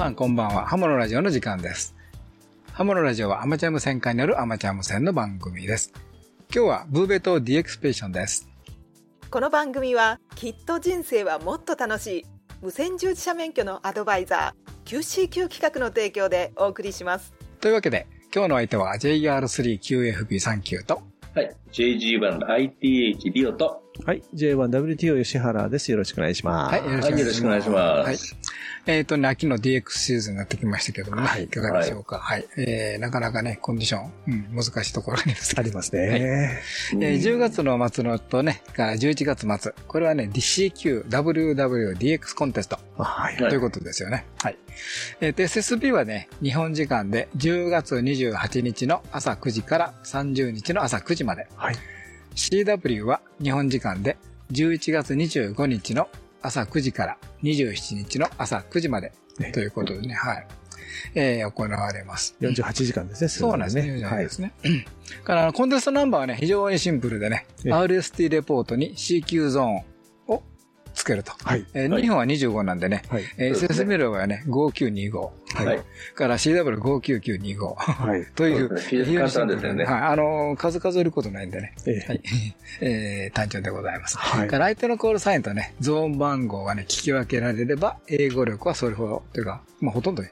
さんこんばんは。ハモのラジオの時間です。ハモのラジオはアマチュア無線化によるアマチュア無線の番組です。今日はブーベト D エクスペーションです。この番組はきっと人生はもっと楽しい無線従事者免許のアドバイザー QCQ 企画の提供でお送りしますというわけで、今日の相手は JR3QFB39 と、はい。JG1ITH リオと、はい。J1WTO 吉原です。よろしくお願いします。はい、よろしくお願いします。はいよろしくお願いしますはい。えっ、とね、秋の DX シーズンになってきましたけどもね、、はいいかがでしょうか？はい、えー、なかなかね、コンディション、うん、難しいところにですありますね。えー10月の末のとね、から11月末。これはね、DCQWWDX コンテストはい。ということですよね。はい。えー、で、SSB はね、日本時間で10月28日の朝9時から30日の朝9時まで。はい。CW は日本時間で11月25日の朝9時から27日の朝9時までねということでね、はい。えー、行われます。48時間ですね。そうなんですね。はいですね。から、コンテストナンバーはね、非常にシンプルでね、ええ RST レポートに CQ ゾーンをつけると。はい。えーはい日本は25なんでね、はい。えーそうですね SSB の場合はね、5925。はい。はい。から CW59925。はい。という、非常に簡単ですよねはい。あのー、数数えることないんでね。ええはい。えー、単純でございます。はいから相手のコールサインとね、ゾーン番号がね、聞き分けられれば、英語力はそれほど、というか、まあほとんど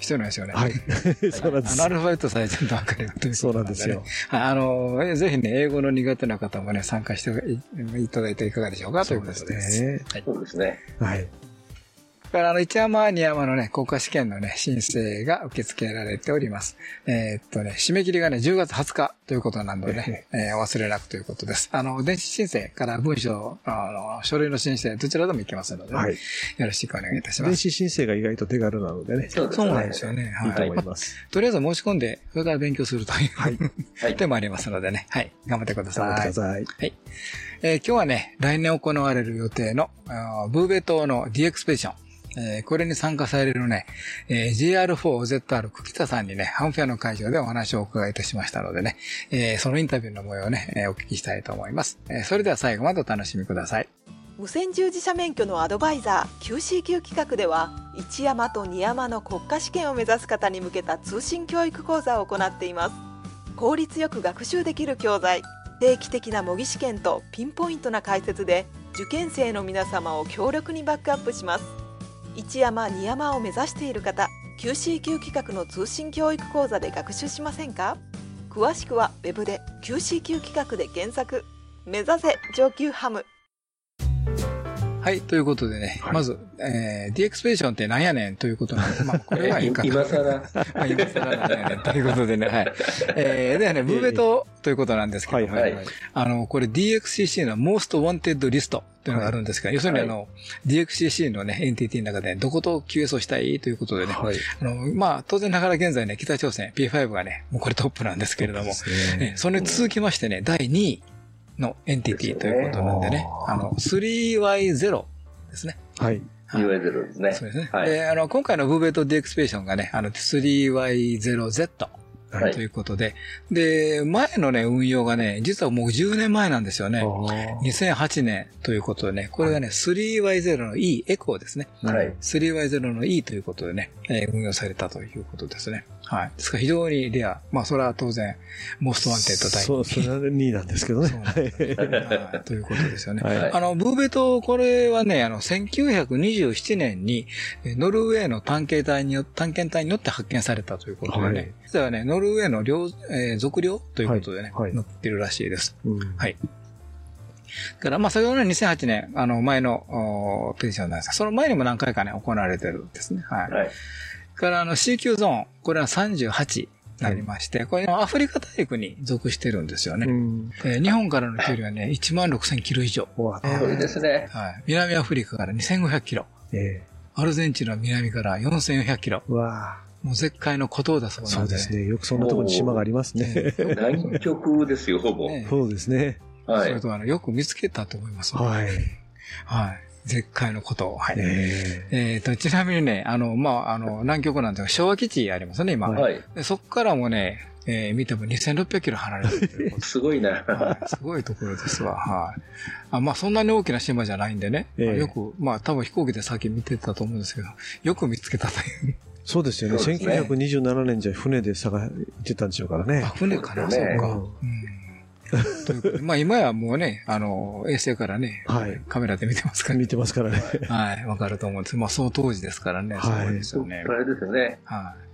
必要ないですよね。はい。そうなんであすの、ア。ルファベットさえちゃんとわかるよというそうことなんですよ。はい、あの、えぜひね、英語の苦手な方もね、参加していいただいていかがでしょうかということです。ね。はい。そうですね。はい。だから、あの、一山、二山のね、国家試験のね、申請が受け付けられております。えーっとね、締め切りがね、10月20日ということなのでね、えーお忘れなくということです。あの、電子申請から文書、あの、書類の申請、どちらでもいけますので、ねはい。よろしくお願いいたします。電子申請が意外と手軽なのでね。そうなんですよね。いいとはい。思います。とりあえず申し込んで、それから勉強するという、はい。はい。手もありますのでね、はい。頑張ってください。頑張ってください。はい。えー今日はね、来年行われる予定の、ブーベ島の D エクスペディション。えーこれに参加されるね、えー GR4ZR 久喜田さんにね、ハンフェアの会場でお話をお伺いいたしましたのでね、えーそのインタビューの模様をね、えーお聞きしたいと思います。えーそれでは最後までお楽しみください。無線従事者免許のアドバイザー QCQ 企画では一山と二山の国家試験を目指す方に向けた通信教育講座を行っています効率よく学習できる教材定期的な模擬試験とピンポイントな解説で受験生の皆様を強力にバックアップします一山二山を目指している方 QCQ 企画の通信教育講座で学習しませんか？詳しくはウェブで QCQ 企画で検索。目指せ上級ハム。はい、ということでね、はいまず、えー、D エクスペディションって何やねんということなんで、まあ、これはいいかな。今更、まあ、今更なんやねんということでね、はい。えー、ではね、ブーベトということなんですけど、はいはいはい。あの、これ DXCC の Most Wanted List というのがあるんですが、要するにあの、DXCC のね、エンティティの中でどこと QS をしたいということでね、はい。あの、まあ、当然ながら現在ね、北朝鮮 P5 がね、もうこれトップなんですけれども、ねねそれに続きましてね、第2位のエンティティということなんでね、あの、3Y0 ですね。はい。UA0 ですね。そうですね。はい。で、あの、今回のブーベト DXPation がね、あの、3Y0Z はいということで、で、前のね、運用がね、実はもう10年前なんですよね。2008年ということでね、これがね、3Y0 の E、エコーですね。はい。3Y0 の E ということでね、えー運用されたということですね。はい。ですから非常にレア。まあ、それは当然、モストワンテッドタイプ。そう、それは2位なんですけどね。はいということですよね。はいあの、ブーベト、これはね、あの、1927年に、えノルウェーの探検隊によ探検隊によって発見されたということでね、はい実はね、ノルウェーの領、えー属領ということでね、はいはい載ってるらしいです。うんはい。だから、まあ、先ほどの2008年、あの、前の、おペティションなんですが、その前にも何回かね、行われてるんですね。はい。はい。からあの CQ ゾーン、これは38になりまして、これアフリカ大陸に属してるんですよね。うん。えー日本からの距離はね、1万6000キロ以上。うわえーそうですね。はい。南アフリカから2500キロ。えアルゼンチンの南から4400キロ。わもう絶海の孤島だそうなんで。そうですね。よくそんなところに島がありますね。南極ですよ、ほぼ。ねそうですね。はい。それとあの、よく見つけたと思います。はい。はい。絶海の孤島。はい。ええっと、ちなみにね、あの、まあ、あの、南極なんですが、昭和基地ありますね、今。はい。でそこからもね、えー見ても2600キロ離れてる すごいな。はいすごいところですわ。はい。あまあ、そんなに大きな島じゃないんでね。ええよく、まあ、多分飛行機で先見てたと思うんですけど、よく見つけたという。そうですよね。ね1927年じゃ船で探ってたんでしょうからねあ、。船かな、ねそうか。うんまあ今やもうね、あの、衛星からね、はいカメラで見てますから、見てますからね。はい、わかると思うんです。まあその当時ですからね、はいそうですよね。それですよね。はい。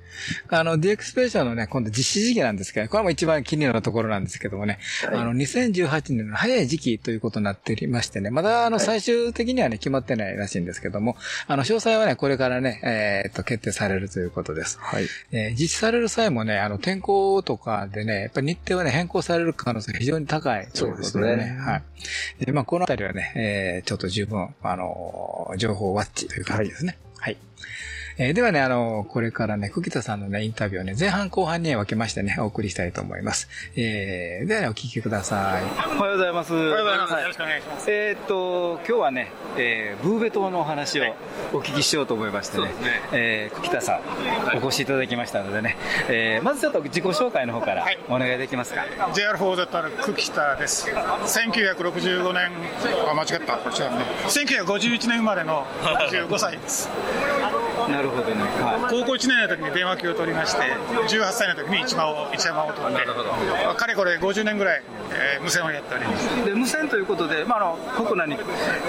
あの、DX スペーションのね、今度実施時期なんですけど、これも一番気になるところなんですけどもね、はいあの、2018年の早い時期ということになっておりましてね、まだあの、はい最終的にはね、決まってないらしいんですけども、あの、詳細はね、これからね、えーっと、決定されるということです。はい。えー実施される際もね、あの、天候とかでね、やっぱり日程はね、変更される可能性が非常に高いということでそうですねはい。で、まあ、このあたりはね、えーちょっと十分、あの、情報ワッチという感じですね。はい。えーではね、あの、これからね、久木田さんのね、インタビューをね、前半後半に分けましてね、お送りしたいと思います。えーではね、お聞きください。おはようございます。おはようございます。よよろしくお願いします。えーっと、今日はね、えーブーベ島のお話をお聞きしようと思いましてね、えー久木田さん、お越しいただきましたのでね、えーまずちょっと自己紹介の方からはい。お願いできますか？JR4ZR 久喜田です。1965年あ間違った。これ違うね1951年生まれの 65歳ですなるほどね。は高校1年の時に電話機を取りまして18歳の時に一山を一山を取ってかれこれ50年ぐらい、えー無線をやっております。い。で、無線ということで、まあ、あの、国内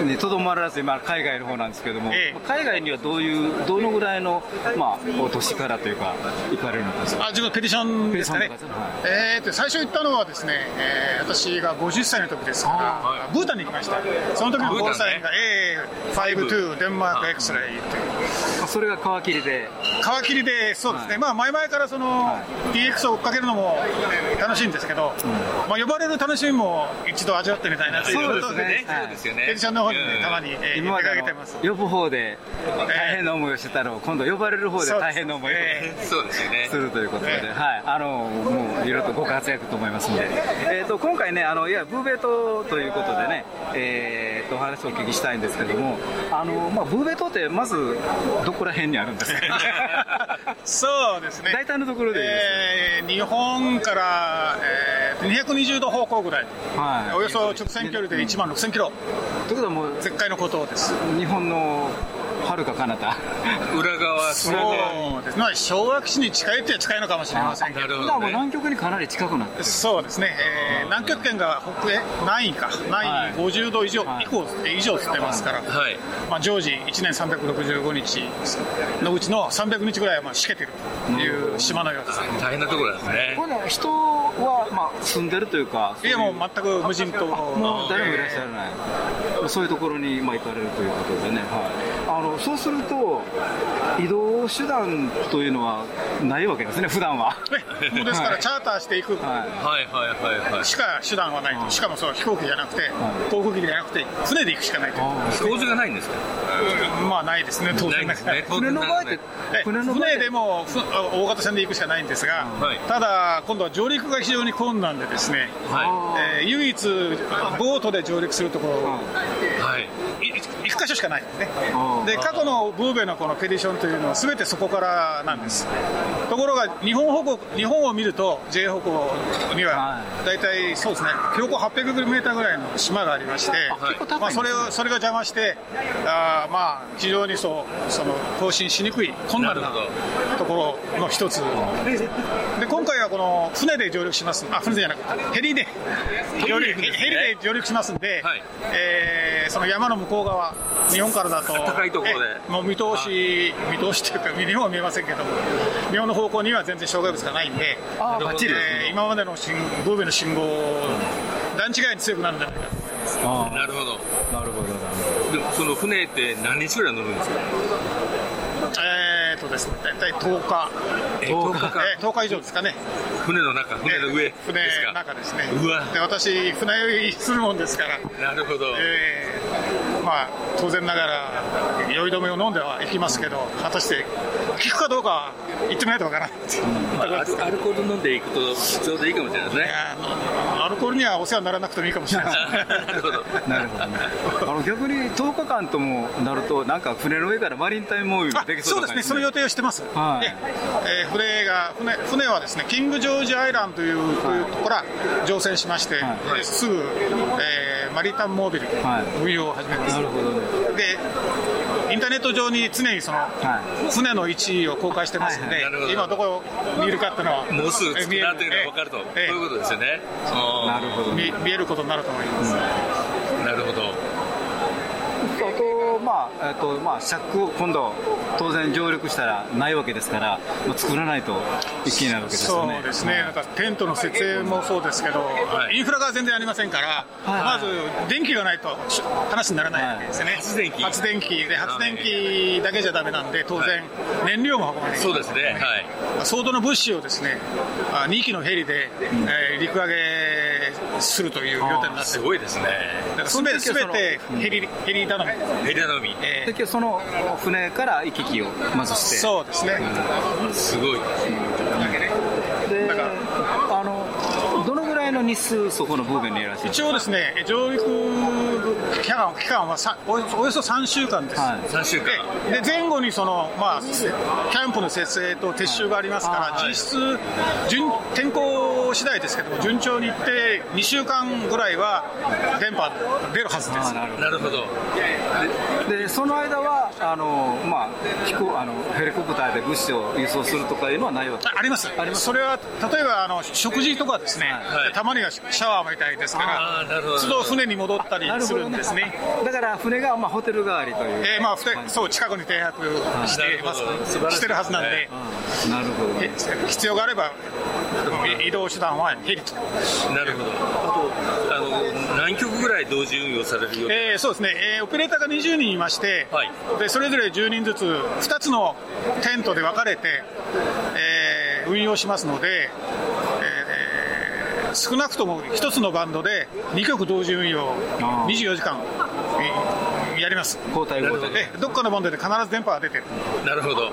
ににとどまらず、今、海外の方なんですけども、ええ。海外にはどういう、どのぐらいの、まあ、お年からというか、行かれるのかですか？あ自分ペディションですかね。ペディションとかえーと最初行ったのはですね、えー私が50歳の時ですからブータンに行きました。その時のゴールサインが A52 デンマーク X レイという。まあそれが皮切りで、皮切りで、そうですね、はい。まあ前々からその、DX を追っかけるのも楽しいんですけど、まあ呼ばれる楽しみも一度味わってみたいなということでね、そうですよペディションの方にね、たまに、えー出今までてます。呼ぶ方で大変な思いをしてたのを、今度呼ばれる方で大変な思いをえそうですよね。するということで、えはい、あのもういろいろとご活躍と思いますので、えー、と今回ね、あのいやブーベ島ということでね、えー、とお話をお聞きしたいんですけども、あのまあ、ブーベ島ってまずどこら辺にあるんですか？そうですね。大体のところでえー日本から、えー220度方向ぐらい、はい。およそ直線距離で1万6000キロ、ということはもう絶海の孤島です。日本の遥か彼方裏側。そうです。ね、まあ、昭和基地に近いっては近いのかもしれませんけど、なるほ今はも南極にかなり近くなってる。そうですね、えー南極圏が北へ南緯か、南はい。緯50度以上、はい以降以上つってますから、はい。まあ、常時1年365日のうちの300日ぐらいはまあしけてるという島のようです。大変なところですね。これね人は、まあ、住んでるというかいやもう全く無人島もう誰もいらっしゃらない、そういうところにまあ行かれるということでね、はい、あのそうすると、移動手段というのはないわけですね、普段は。ね もうですからチャーターしていく。ははいはいはいはい。しか手段はないと、しかもそう飛行機じゃなくて、航空機じゃなくて、船で行くしかないと。いう、飛行場がないんですか？うんまあないですね、当然ないんですね。い、船の場合ってえ、船の船でもふ大型船で行くしかないんですが、はい。ただ、今度は上陸が非常に困難でですね、はえー唯一、ボートで上陸するところ、い。はい箇所しかないんですねで過去のブーベのこのペディションというのは全てそこからなんです。ところが日本方向日本を見ると J 方向にはは大体そうですね標高 800m ぐらいの島がありまして、はいまあ、それをそれが邪魔してあーまあ非常にそうその更新しにくい困難なところの一つ。で今回はこの船で上陸しますあ船じゃなくてヘリで上陸ヘリで上陸しますんで、はい。えーその山の向こう側日本からだと高いところで。えもう見通し見通しというか日本は見えませんけども日本の方向には全然障害物がないんであーバッチリですえー今までの信ブーベの信号段違いに強くなるんじゃないか。とあなるほど。ーなるほどなるでもその船って何日ぐらい乗るんですか？えーっとです。ね大体10日。え10日間えー10日以上ですかね。船の中船の上。で船の中ですね。うわ。で私船酔いするもんですから。なるほど。えーまあ当然ながら酔い止めを飲んではいきますけど果たして効くかどうかは言ってみないとわからない。うまあアルコール飲んでいくとちょうどいいかもしれないですね。アルコールにはお世話にならなくてもいいかもしれない。なるほど。なるほどね。あの逆に10日間ともなると、なんか船の上からマリンタイムモービルあできそそううですね、その予定をしてます、はい。でえー船が船船はですねキング・ジョージ・アイランドというところから乗船しまして、はい。ですぐ、えーマリタンモービル、はい。運用を始めます。なるほどね。で、インターネット上に常にその、はい船の位置を公開してますので、はいはい今どこにいるかっていうのは、もうすぐ着くなというのが分かると、ええそういうことですよね。あなるほど。見見えることになると思います。ーなるほど。あと、まあ、えっと、まあ、尺を今度、当然上陸したらないわけですから、まあ、作らないといけないわけですよね。そうですね、なんかテントの設営もそうですけど、はい。インフラが全然ありませんから、はい。まず電気がないとし話にならないわけですよね、発電機。発電機。で発電機だけじゃダメなんで、当然、燃料も運ばなきゃい。そうですね。はい。相当の物資をですね、あ2機のヘリで、えー陸揚げするという予定になってする。ごいですね。だからすべてヘリヘリ頼み、ヘリ頼み。えで、今日その船から行き来をまずして。ーそうですね、すごい。でだからあのどの日数そこのブーベンにいらっしゃる。一応ですね、上陸期間期間はさおよそおよそ3週間です。はい。3週間。でで前後にその、まあ、キャンプの設営と撤収がありますから、はい。実質順、天候次第ですけども、順調にいって、2週間ぐらいは電波出るはずです。あなるほなるほど。どでその間はあの、まあ、飛行あのヘリコプターで物資を輸送するとかいうのはないわけああります。それは例えばあの食事とかですね、はいたまにはシャワーもいたりですから、都度船に戻ったりするんですね。だから船が、まあ、ホテル代わりという、えーまあ、そう近くに停泊してますなるほど。素晴らしてるはずなんで、うんなるほど。え必要があれば移動手段はヘリと。なるほど。あと、あの、何曲ぐらい同時運用されるようえーそうですね、えーオペレーターが20人いまして、はい。でそれぞれ10人ずつ2つのテントで分かれて、えー運用しますので、えー少なくとも1つのバンドで2曲同時運用あー24時間えーやります。交代交代でどっかのバンドで必ず電波が出てるなるほど。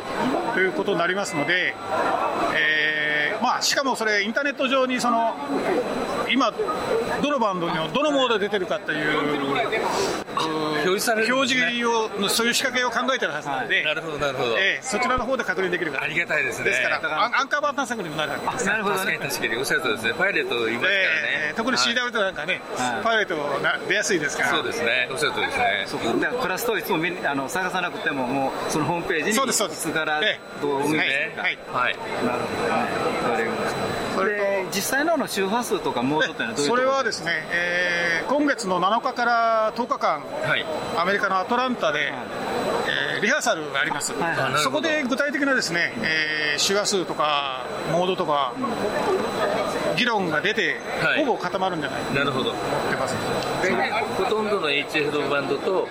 ということになりますので、えーまあ、しかもそれ、インターネット上にその今、どのバンドのどのモードで出てるかっていう表示されるん表ですね。示を、そういう仕掛けを考えてるはずなので、なるほど、なるほど。えーそちらの方で確認できるから、ありがたいですね。ですから、アンアンカーバー探索にもなるわけです。なるほど確かに。ね確かに。おっしゃるとですね、パイレットいますからね。え。ー特に CW なんかね、はい。パイレットな出やすいですから、そうですね、おっしゃるとですね。そうかだからクラスといつも見にあの探さなくてももうそのホームページにそうですそうです。いつからええどう運営するか、はい。はい。なるほどねわかりましたそれ実際のあの周波数とかモードっていうのはどういうそれはでですね、えー今月の7日から10日間、はい。アメリカのアトランタで、えーリハーサルがあります、はいはい。そこで具体的なですね、えー周波数とかモードとか、議論が出て、はい。ほぼ固まるんじゃないかなるほど。と思ってます。ほとんどの HF のバンドと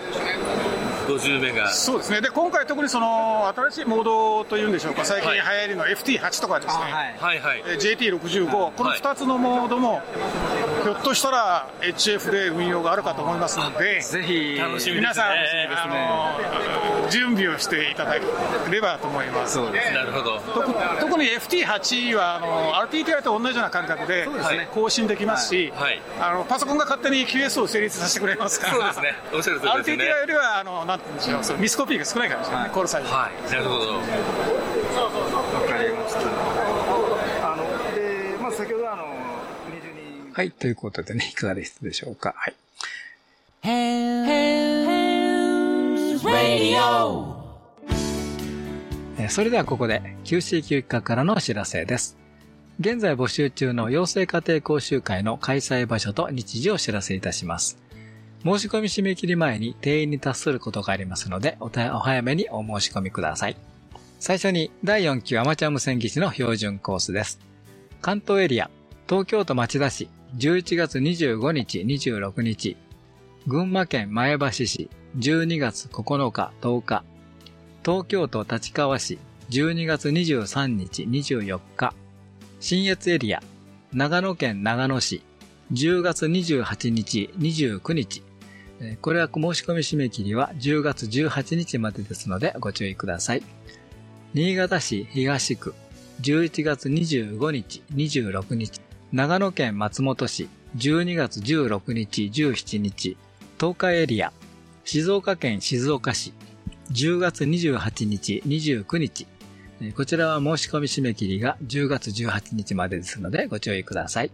50メガ。そうですね。で今回、特にその新しいモードというんでしょうか、最近はい流行りの FT8 とかですね、はい。はいはい。えー JT65、この2つのモードも、ひょっとしたら HF で運用があるかと思いますので、ぜひ。楽しみ皆さん、ですね。あの準備をしていただければと思います。そうですなるほど。特特に FT8 はあの RTTI と同じような感覚で更新できますし、はい。あのパソコンが勝手に QS を成立させてくれますから、そうですね。おっしゃるとりです RTTI ね。よりはあのなんて言うんでしょうそうミスコピーが少ないかもしれない、コールサイズ。はい。なるほど。わかりましたあので、まあ、先ほどあの20人はい。ということでね、いかがでしたでしょうか？はい。えーそれではここで QC 休暇からのお知らせです。現在募集中の養成家庭講習会の開催場所と日時をお知らせいたします。申し込み締め切り前に定員に達することがありますので、お早めにお申し込みください。最初に第4級アマチュア無線技師の標準コースです。関東エリア、東京都町田市、11月25日、26日。群馬県前橋市、12月9日、10日。東京都立川市、12月23日、24日。新越エリア、長野県長野市、10月28日、29日。これは申し込み締め切りは10月18日までですのでご注意ください。新潟市東区、11月25日、26日。長野県松本市、12月16日、17日。東海エリア、静岡県静岡市、10月28日、29日。こちらは申し込み締め切りが10月18日までですのでご注意ください。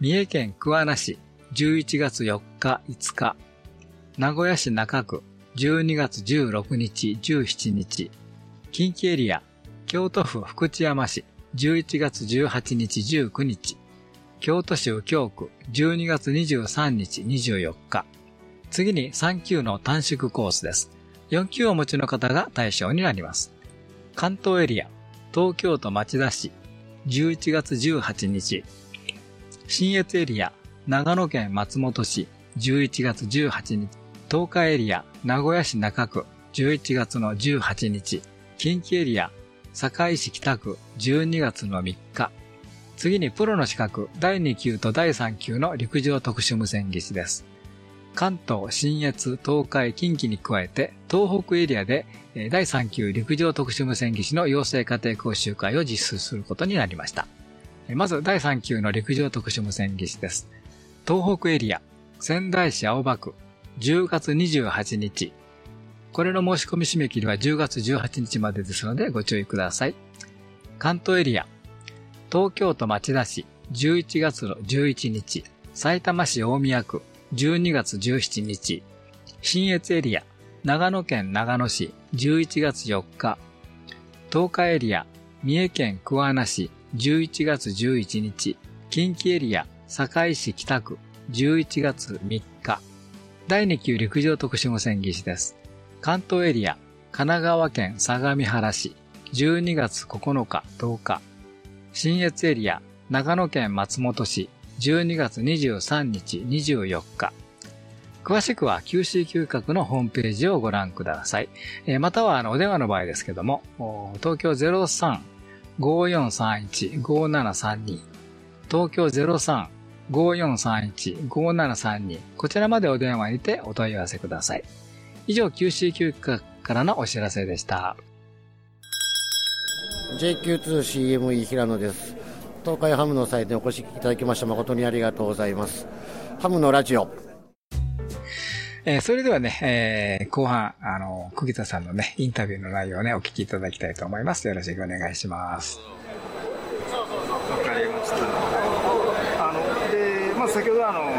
三重県桑名市、11月4日、5日。名古屋市中区、12月16日、17日。近畿エリア、京都府福知山市、11月18日、19日。京都市右京区、12月23日、24日。次に3級の短縮コースです。4級をお持ちの方が対象になります。関東エリア、東京都町田市、11月18日。新越エリア、長野県松本市、11月18日。東海エリア、名古屋市中区、11月の18日。近畿エリア、堺市北区、12月の3日。次にプロの資格、第2級と第3級の陸上特殊無線技師です。関東、新越、東海、近畿に加えて、東北エリアで第3級陸上特殊無線技師の養成家庭講習会を実施することになりました。まず第3級の陸上特殊無線技師です。東北エリア、仙台市青葉区、10月28日。これの申し込み締め切りは10月18日までですのでご注意ください。関東エリア、東京都町田市、11月の11日。埼玉市大宮区、12月17日。新越エリア、長野県長野市、11月4日。東海エリア、三重県桑名市、11月11日。近畿エリア、堺市北区、11月3日。第2級陸上特殊無線技師です。関東エリア、神奈川県相模原市、12月9日、10日。新越エリア、長野県松本市、12月23日、24日。詳しくは QC 嗅覚のホームページをご覧ください。えまたはあのお電話の場合ですけども、東京03-5431-5732東京03 03-5431-5732こちらまでお電話にてお問い合わせください。以上 QC 嗅覚からのお知らせでした。JQ2CME 平野です。東海ハムの祭典お越しいただきまして誠にありがとうございます。ハムのラジオ。えーそれではね、えー後半、あの、久木田さんのね、インタビューの内容をね、お聞きいただきたいと思います。よろしくお願いします。わかりました。あのあ、先ほどあの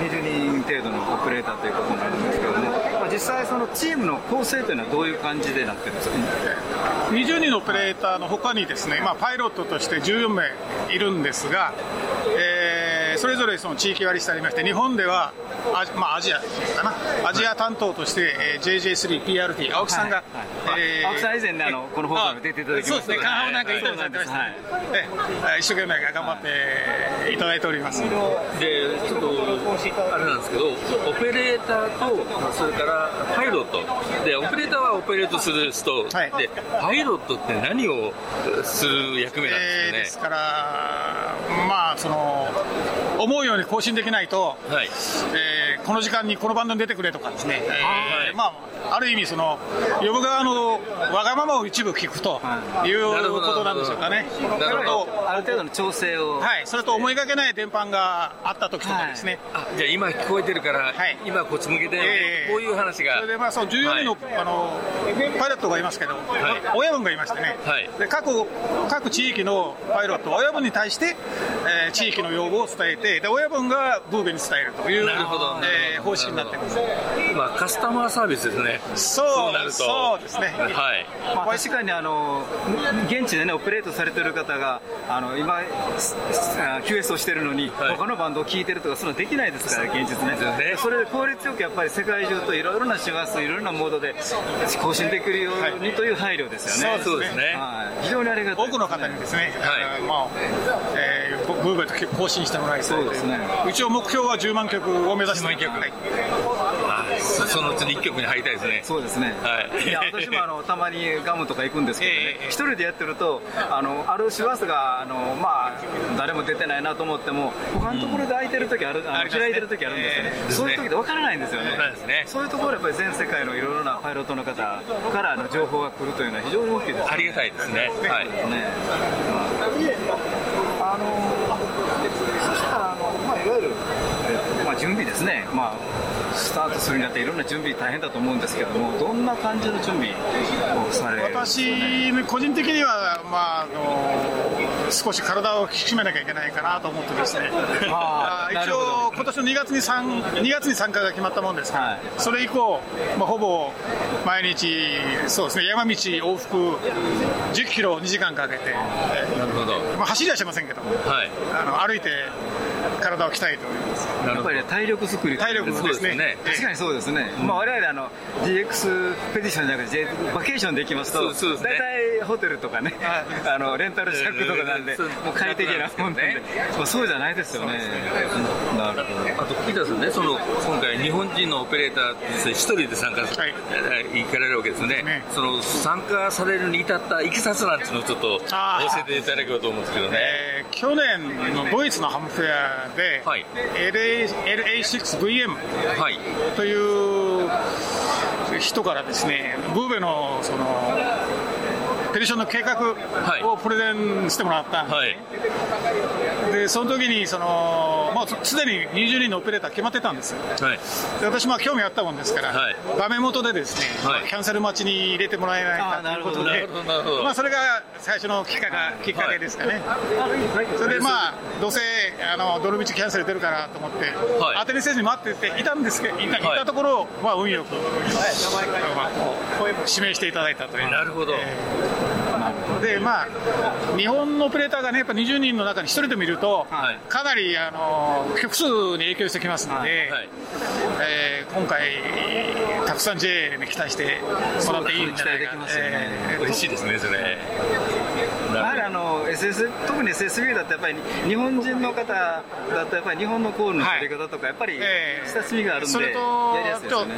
20人程度のオペレーターということになるんですけども、まあ、実際そのチームの構成というのはどういう感じでなってるんですか？20人のオペレーターの他にですね、まあ、パイロットとして14名いるんですが、えーそれぞれその地域割りしてありまして日本ではアジ,、まあ、アジアかな。アジア担当として、えー JJ3PRT 青木さんが、えー青木さん以前ねあのこの放送に出ていただきました。そうですね。カンなんかインタビューされてましたね、えー一生懸命頑張っていただいております。で、ちょっと、あれなんですけど、オペレーターと、それからパイロット。で、オペレーターはオペレートする人。はい。で、パイロットって何をする役目なんえーでですすから、まあ、その思うように更新できないと、かね。はい。えーこの時間にこのバンドに出てくれとかですね、えーはいまあ、ある意味その、呼ぶ側のわがままを一部聞くとい。うことなんでしょうかね。なるほど。それとある程度の調整を、はい、それと思いがけない電波があった時とかですね、あ、じゃあ今聞こえてるから、はい。今こっち向けて、えー。こういう話が。それでまあその14人の,、あのパイロットがいますけど、親分がいましてね、はい。で各各地域のパイロット、親分に対して、えー地域の要望を伝えて、で親分がブーベに伝えるという。なるほど。なるほどえー方式になってます。まあ、カスタマーサービスですね。そうなると。そうですねはい。まあ、確かにあの現地でねオペレートされてる方があの今 QS をしてるのに、はい他のバンドを聴いてるとかそういうのできないですから現実ねねそれで効率よくやっぱり世界中といろいろな周波数いろいろなモードで更新できるようにという配慮ですよね、そうですね。はい、非常にありがたい多くの方にですね、はいまあえーブブーベと更新してもらいたいそうですね一応目標は10万曲を目指して10万曲はいそそのうちの一曲に入りたいですね。そうですね、はいいや私もあのたまにガムとか行くんですけどね、ええ一人でやってるとあのある周波数があの、まあ、誰も出てないなと思っても他のところで空いてる時ある、あのありますね開いてる時あるんですよね、ええそういう時で分からないんですよねそうですねそういうところやっぱり全世界のいろいろなパイロットの方からの情報が来るというのは非常に大きいですありがたいですね。はい。ね、あのそしたらあの、まあ、いわゆる、えっとまあ、準備ですね、まあ、スタートするにあたっていろんな準備大変だと思うんですけどもどんな感じの準備をされ私、個人的には、まああの少し体を引き締めなきゃいけないかなと思ってですね、一応、今年の2月に参2月に参加が決まったもんですから、はいそれ以降、まあ、ほぼ毎日、そうですね、山道往復10キロ2時間かけて、なるほど。まあ、走りはしませんけども、はい。あの歩いて体を鍛えております。やっぱり。ね体力作り体力ですねね確かにそうですね、まあ、我々あの DX ペディションじゃなくて J バケーションで行きますとそうそうですね。大体ホテルとかね あのレンタルシャックとかなんでそうもう快適なもんで、まあ、そうじゃないですよね。なるほど。あと、ピーターさんね、その、今回、日本人のオペレーター一人で参加さ、はい。行かれるわけですね。ね。その、参加されるに至ったいきさつなんていうのをちょっと教えていただければと思うんですけどね。えー去年のドイツのハムフェアで、はい。LA LA6VM はい。という人からですね、ブーベのそのペディションの計画いをプレゼンしてもらったはい。でその時にそのもうすでに20人のオペレーター決まってたんですよ。はい。で私まあ興味あったもんですから、はい画面元でですね、はいキャンセル待ちに入れてもらえないかということで。まあそれが最初のきっかけきっかけですかね。それでまあどうせあのドル道キャンセル出るかなと思って、はい当てにせずに待ってていたんですけどいた,、い、はいたところまあ運よく、まあ指名していただいたという。なるほど。でまあ日本のオペレーターがねやっぱ20人の中に1人でもいると、はいかなりあの曲数に影響してきますので、はい。えー今回たくさん J に期待してもらっていいんじゃないかねえー嬉しいですね、それ。SS 特に SSB だとやっぱり日本人の方だとやっぱり日本のコールの取り方とかやっぱりええ親しみがあるんでそれとやりやすいですよね。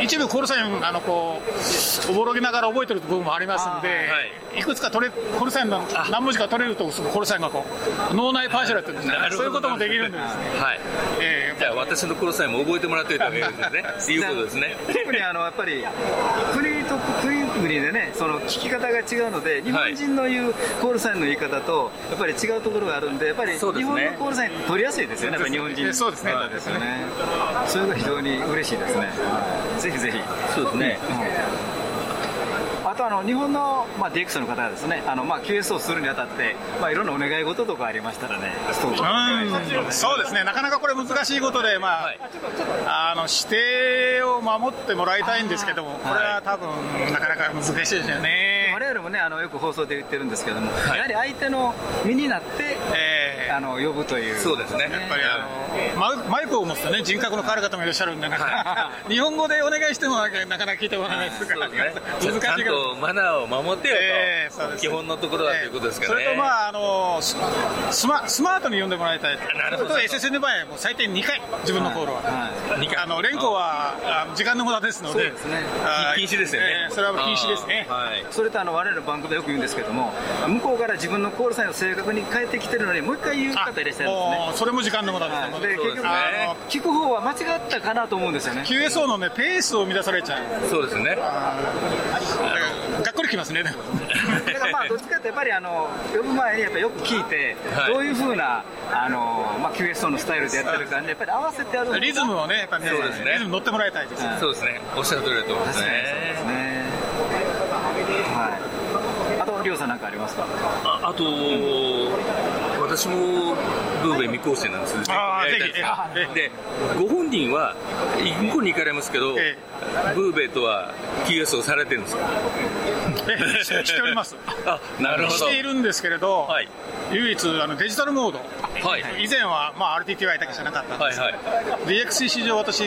一部コールサインあのこうおぼろげながら覚えてる部分もありますんで、はい。い、くつか取れコールサインの何文字か取れるとそのコールサインがこう脳内パーシャルってでそういうこともできるんですね、はい。えじゃあ、私のコロサインも覚えてもらっておいた方がいい ですね。いうことですね。特にあのやっぱり国と国々でねその聞き方が違うので日本人の言うコールサインの言い方とやっぱり違うところがあるんでやっぱり日本のコールサイン取りやすいですよね日本人。そうですね。方ですよね。それが非常に嬉しいですね。ぜひぜひ。そうですね。あとあの日本の、まあ、DX の方がですねあの、まあ、QS をするにあたって、まあ、いろんなお願い事とかありましたらねうん。そうですね。なかなかこれ難しいことで、まあはい。あの指定を守ってもらいたいんですけどもこれは多分なかなか難しいですよね、我々もねあのよく放送で言ってるんですけども、はい。やはり相手の身になってえーあの呼ぶという。そうですね。やっぱりあのマイマイクを持つとね人格の変わる方もいらっしゃるんでなかなか。日本語でお願いしてもなかなか聞いてもらえないですから、ね。難しいちゃんとマナーを守ってよえーそうと。です。基本のところだということですからね。それとまああのススマスマートに呼んでもらいたいなるほど。SSN の場合はもう最低2回自分のコールは、二回あの連呼はあの時間の無駄ですので。そうですね。あ禁止ですよね。えーそれは禁止ですね。はい。それとあの我々の番組でよく言うんですけども向こうから自分のコールサインを正確に変えてきてるのにもう一回言う方いらっしゃるんですね。それも時間の無駄で結局聞く方は間違ったかなと思うんですよね。QSO のねペースを乱されちゃう。そうですね。だからがっくりきますねだからまあどっちかってやっぱりあの呼ぶ前にやっぱよく聞いて、はい。どういうふうなあの、まあ、QSO のスタイルでやってるかでやっぱり合わせてやるリズムをねやっぱりねそうですね。リズム乗ってもらいたいです、はいそうですね。おっしゃる通りだと思います確かにそうですね。ねはい。あとりょうさん何かありますか？ああと、私もブーベ未更新なんです。あーやりたいんですぜひええ。で、ご本人は、向こうに行かれますけど、えブーベとは QS をされてるんですか？えししております。あ、なるほど。しているんですけれど、はい。唯一あのデジタルモード。はい。以前は、まあ、RTTY だけじゃなかったんです、はいはい。DXC 史上私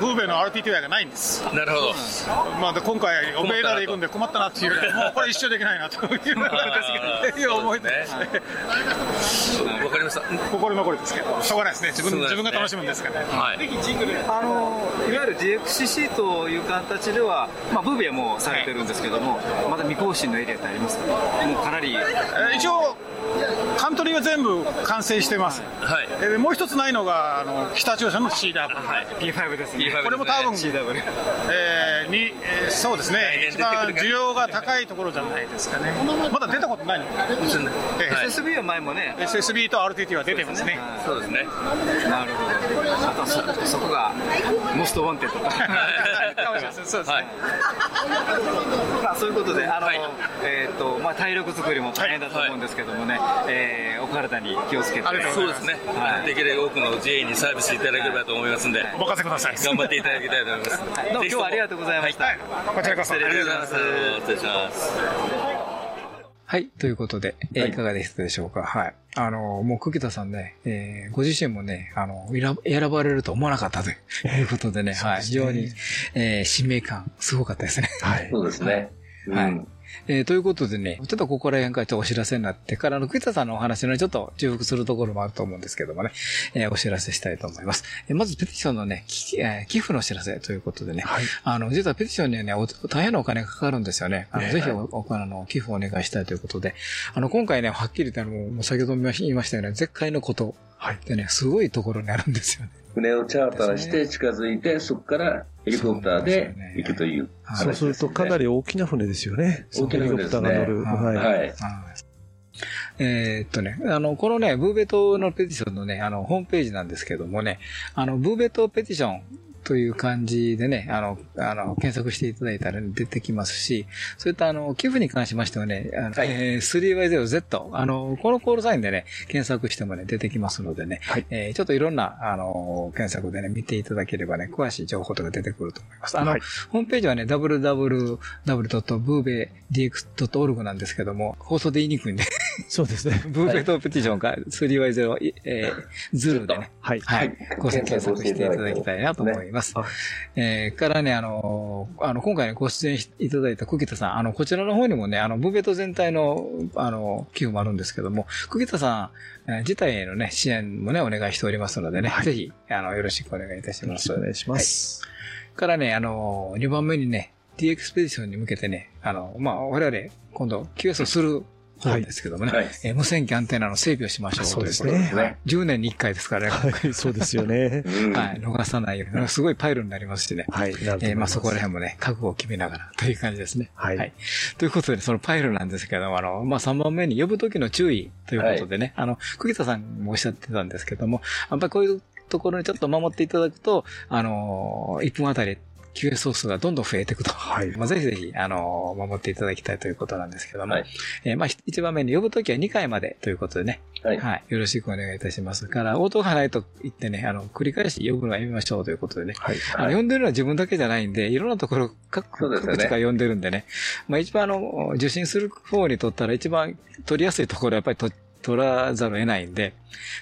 ブーベの RTTY がないんです、なるほど。まあ、で今回オペレーターで行くんで困ったなっていうもうこれ一生できないなという あーいう思いでそうわかりました。心残りですけどしょうがないですね。自分ね。自分が楽しむんですからね。はい。あのいわゆる DXCC という形では、まあ、ブービーはもうされてるんですけども、まだ未更新のエリアってありますか？もうかなり。えー一応カントリーは全部完成してます。はい。えでもう一つないのが、あの、北朝鮮の CW。はい。P5 ですね。P5 これも多分、CW。えーに、えーそうですね、一番需要が高いところじゃないですかね。まだ出たことないの？ですねえーはい SSB は前もね、SSB と RTT は出てますね。そうですね。なるほど。あとそそこが most wanted とか。そうですね。はい。まあそういうことで、あの、はいえっ、とまあ体力作りも大変だと思うんですけどもね、えーお体に気をつけて。そうですね。はいできるだけ多くの JA にサービスいただければと思いますんで、お任せください。頑張っていただきたいと思います。どうも今日はありがとうございました。はい、こちらこそ。ありがとうございます。失礼します。はい。ということで、えーいかがでしたでしょうか？はい。あの、もう、久木田さんね、えーご自身もね、あの、選選ばれると思わなかったという ことでね、はい。非常に、えー使命感、すごかったですね。はい。そうですね。はいうんえーということでね、ちょっとここら辺からちょっとお知らせになってから、あの、久田さんのお話のちょっと重複するところもあると思うんですけどもね、えーお知らせしたいと思います。えーまず、ペティションのね、きえー寄付のお知らせということでね、はい。あの、実はペティションにはね、お大変なお金がかかるんですよね。あの、ぜひお、お金の寄付をお願いしたいということで、あの、今回ね、はっきり言ってあの、もう先ほども言いましたよね、絶海のことはい。でね、すごいところにあるんですよね。船をチャーターして近づいて、そこからヘリコプターで行くという話そうするとかなり、り大きな船ですよね。大きな船ですねヘリコプターが乗る。はい。えーっとね、あの、このね、ブーベトのペティションのね、あの、ホームページなんですけどもね、あの、ブーベトペティションという感じでね、あの、あの、検索していただいたら出てきますし、そういったあの、寄付に関しましてはね、あのはいえー 3Y0Z、あの、このコールサインでね、検索してもね、出てきますのでね、はいえーちょっといろんな、あの、検索でね、見ていただければね、詳しい情報とか出てくると思います。あの、はいホームページはね、www.boovedx.org なんですけども、放送で言いにくいんで、そうですね。ブーベトペティションか 3Y0、えー、ズルでね、はい。はい。ご検索していただきたいなと思います。はいえー、からね、あのー、あの、今回ね、ご出演いただいた久木田さん、あの、こちらの方にもね、あの、ブーベト全体の、あの、寄付もあるんですけども、久木田さん、えー自体へのね、支援もね、お願いしておりますのでね、ぜひ、あの、よろしくお願いいたします。よろしくお願いします。からね、あの、2番目にね、D エクスペディションに向けてね、あの、まあ、我々、今度、QS をする方ですけどもね、はいえー無線機アンテナの整備をしましょうそうですということで。ね。ね。10年に1回ですからね。はい。そうですよね。うんはい。逃さないように。すごいパイルになりますしね。はい。なんとえーまあそこら辺。辺もね、覚悟を決めながらという感じですね。はいということで、そのパイルなんですけども、あの、まあ3番目に呼ぶときの注意ということでね、あの、久木田さんもおっしゃってたんですけども、やっぱりこういうところにちょっと守っていただくと、あの、1分あたりースがどんどん増えていくと。はいまあぜひぜひ、あの、守っていただきたいということなんですけども、はいえーまあ1番目に呼ぶときは2回までということでね、はい。はい。よろしくお願いいたします。から、応答がないと言ってね、あの、繰り返し呼ぶのはやめましょうということでね。はい。あの、呼んでるのは自分だけじゃないんで、いろんなところ、各、各地から呼んでるんでね。まあ一番あの、受信する方にとったら一番取りやすいところはやっぱりと取らざるを得ないんで、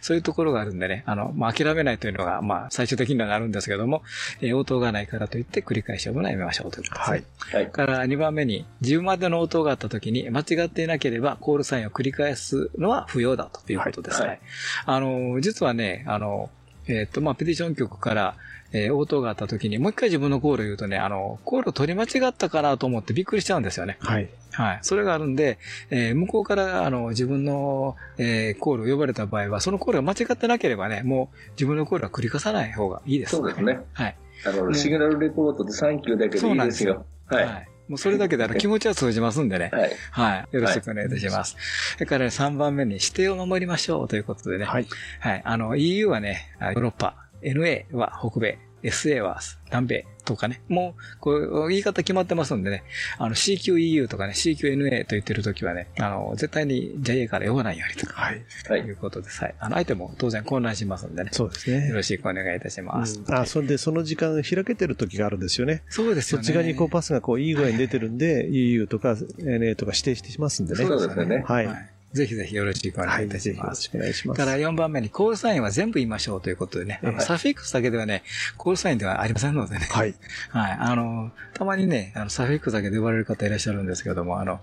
そういうところがあるんでね、あの、まあ諦めないというのが、まあ最終的にはなるんですけども、えー応答がないからといって繰り返し呼ぶのはやめましょうということですね。はい。はい。から2番目に、自分までの応答があった時に間違っていなければコールサインを繰り返すのは不要だということですね。はいあの、実はね、あの、えっ、と、まあ、ペティション局から、えー応答があった時にもう一回自分のコールを言うとね、あの、コールを取り間違ったかなと思ってびっくりしちゃうんですよね。はい。はい。それがあるんで、えー向こうから、あの、自分の、えーコールを呼ばれた場合は、そのコールが間違ってなければね、もう自分のコールは繰り返さない方がいいです、そうですね。はい。あの、シグナルレポートで3級だけでいいですよ。はい。はい。もうそれだけであの気持ちは通じますんでね。はい。はい。よろしくお願いいたします。それから3番目に指定を守りましょうということでね。はい。はい。あの、EU はね、ヨーロッパ、NA は北米、SA は南米とかね。もう、こう、言い方決まってますんでね。あの、CQEU とかね、CQNA と言ってるときはね、あの、絶対に JA から呼ばないようにとか。はい。はいいうことです。はい。あの、相手も当然混乱しますんでね。そうですねよ。ろしくお願いいたします。うんあ、それでその時間開けてる時があるんですよね。そうですよね。そっち側にこうパスがこういい具合に出てるんで、EU とか NA とか指定してしますんでね。そうですよね。はい。はい。ぜひぜひよろしくおはい。願いいたぜひよろします。しくお願いします。から4番目に、コールサインは全部言いましょうということでね、あのはいサフィックスだけではね、コールサインではありませんのでね。はい。はい。あの、たまにね、あの、サフィックスだけで呼ばれる方いらっしゃるんですけども、あの、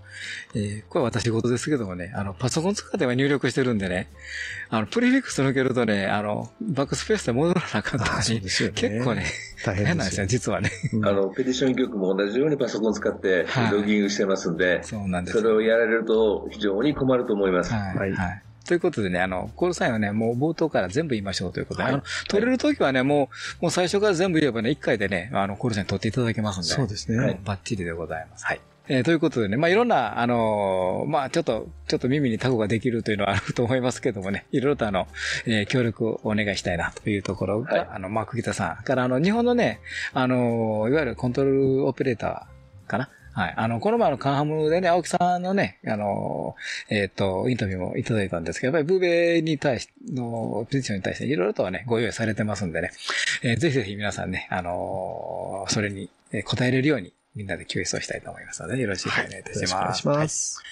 えーこれは私事ですけどもね、あの、パソコン使っては入力してるんでね、あの、プリフィックス抜けるとね、あの、バックスペースで戻らなかったあそうり、ですよね結構ね、大変ですよ変なんですよ、実はね。あの、ペティション局も同じようにパソコン使ってはいロギングしてますんで、そうなんですそれをやられると非常に困ると思います。はい。はいはい。ということでね、あの、コールサインはね、もう冒頭から全部言いましょうということで、あの、取れるときはね、もう、もう最初から全部言えばね、一回でね、あの、コールサイン取っていただけますんで。そうですね。はいバッチリでございます。はい。えーということでね、まあ、いろんな、あのーまあ、ちょっと、ちょっと耳にタコができるというのはあると思いますけどもね、いろいろとあの、えー協力をお願いしたいなというところが、はい。あの、まあ、久木田さんから、あの、日本のね、あのーいわゆるコントロールオペレーターかな？はい。あの、この前のカンハムでね、青木さんのね、あのーえっ、と、インタビューもいただいたんですけど、やっぱりブーベに対し、の、ポジションに対していろいろとはね、ご用意されてますんでね、えーぜひぜひ皆さんね、あのーそれにえー答えれるように、みんなで QS をしたいと思いますので、よろしくお願いいたしよろしくお願います。します。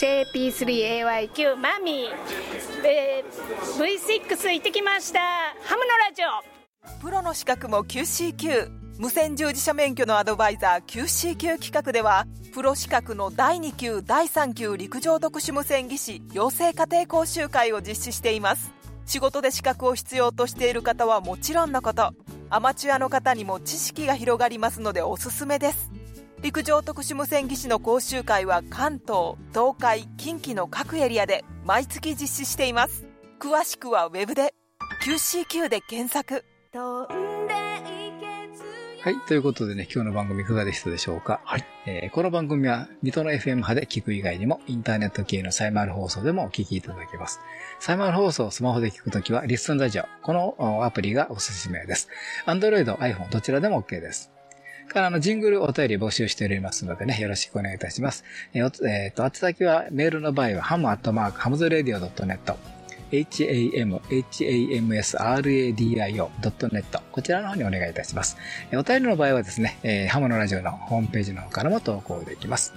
JP3AYQ マミー、えー V6 行ってきました。ハムのラジオ。プロの資格も QCQ 無線従事者免許のアドバイザー QCQ 企画ではプロ資格の第2級第3級陸上特殊無線技師養成家庭講習会を実施しています。仕事で資格を必要としている方はもちろんのことアマチュアの方にも知識が広がりますのでおすすめです。陸上特殊無線技師の講習会は関東東海近畿の各エリアで毎月実施しています。詳しくはウェブで。QCQ で検索。はい。ということでね、今日の番組いかがでしたでしょうか？はい。えーこの番組は、水戸の FM 派で聞く以外にも、インターネット系のサイマル放送でもお聞きいただけます。サイマル放送をスマホで聞くときは、リスンラジオ。このおアプリがおすすめです。Android、iPhone、どちらでも OK です。から、あの、ジングルお便り募集しておりますのでね、よろしくお願いいたします。えーえっ、と、宛先は、メールの場合は、ハムアットマーク、ハムズレディオ .net。Ham, hamsradio.net こちらの方にお願いいたします。えーお便りの場合はですね、えーハムのラジオのホームページの方からも投稿できます。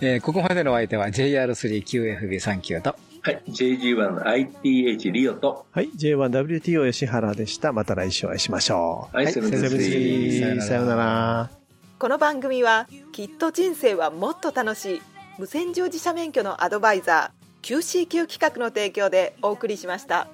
えーここまでのお相手は JR3QFB39 と、はい。JG1ITH リオと、はい。J1WTO 吉原でした。また来週お会いしましょう。はい、はいセブンススリーさようなら。この番組はきっと人生はもっと楽しい無線乗自社免許のアドバイザー QCQ 企画の提供でお送りしました。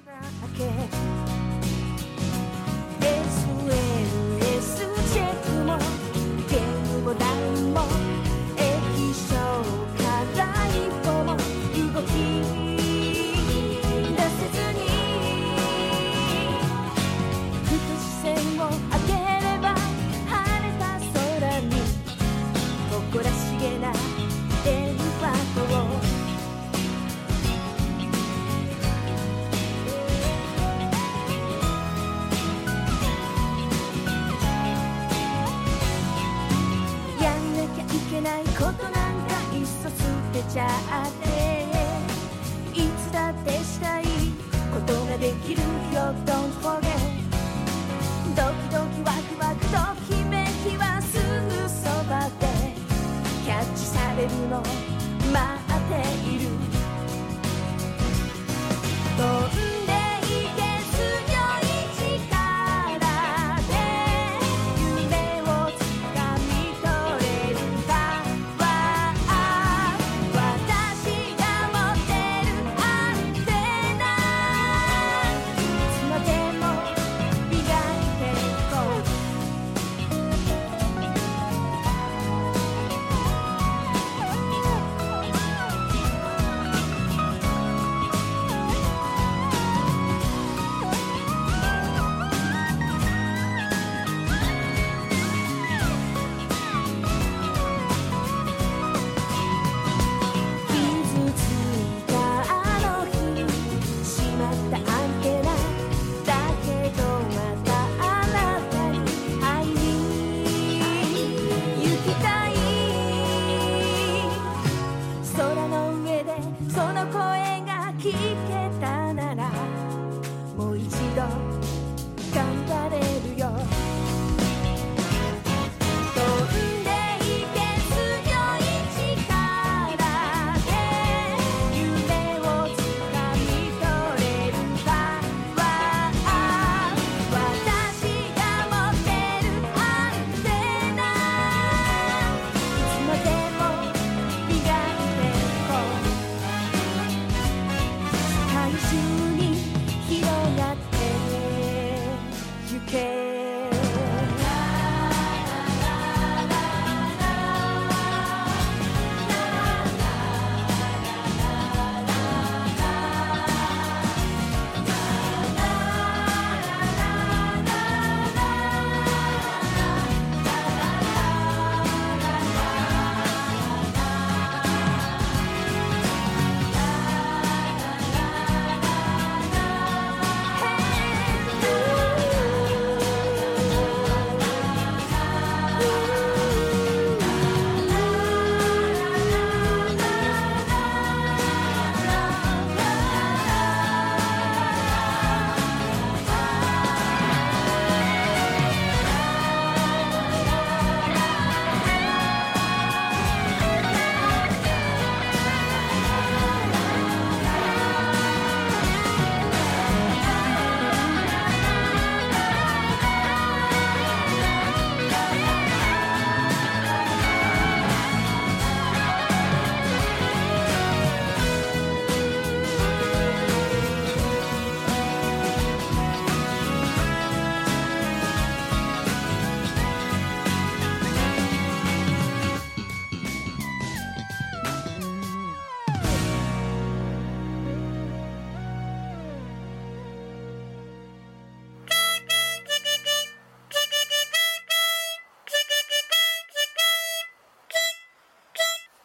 ないことなんかいっそ捨てちゃって。いつだってしたいことができるよ。Don't forget ドキドキワクワクときめきはすぐそばで。キャッチされるの。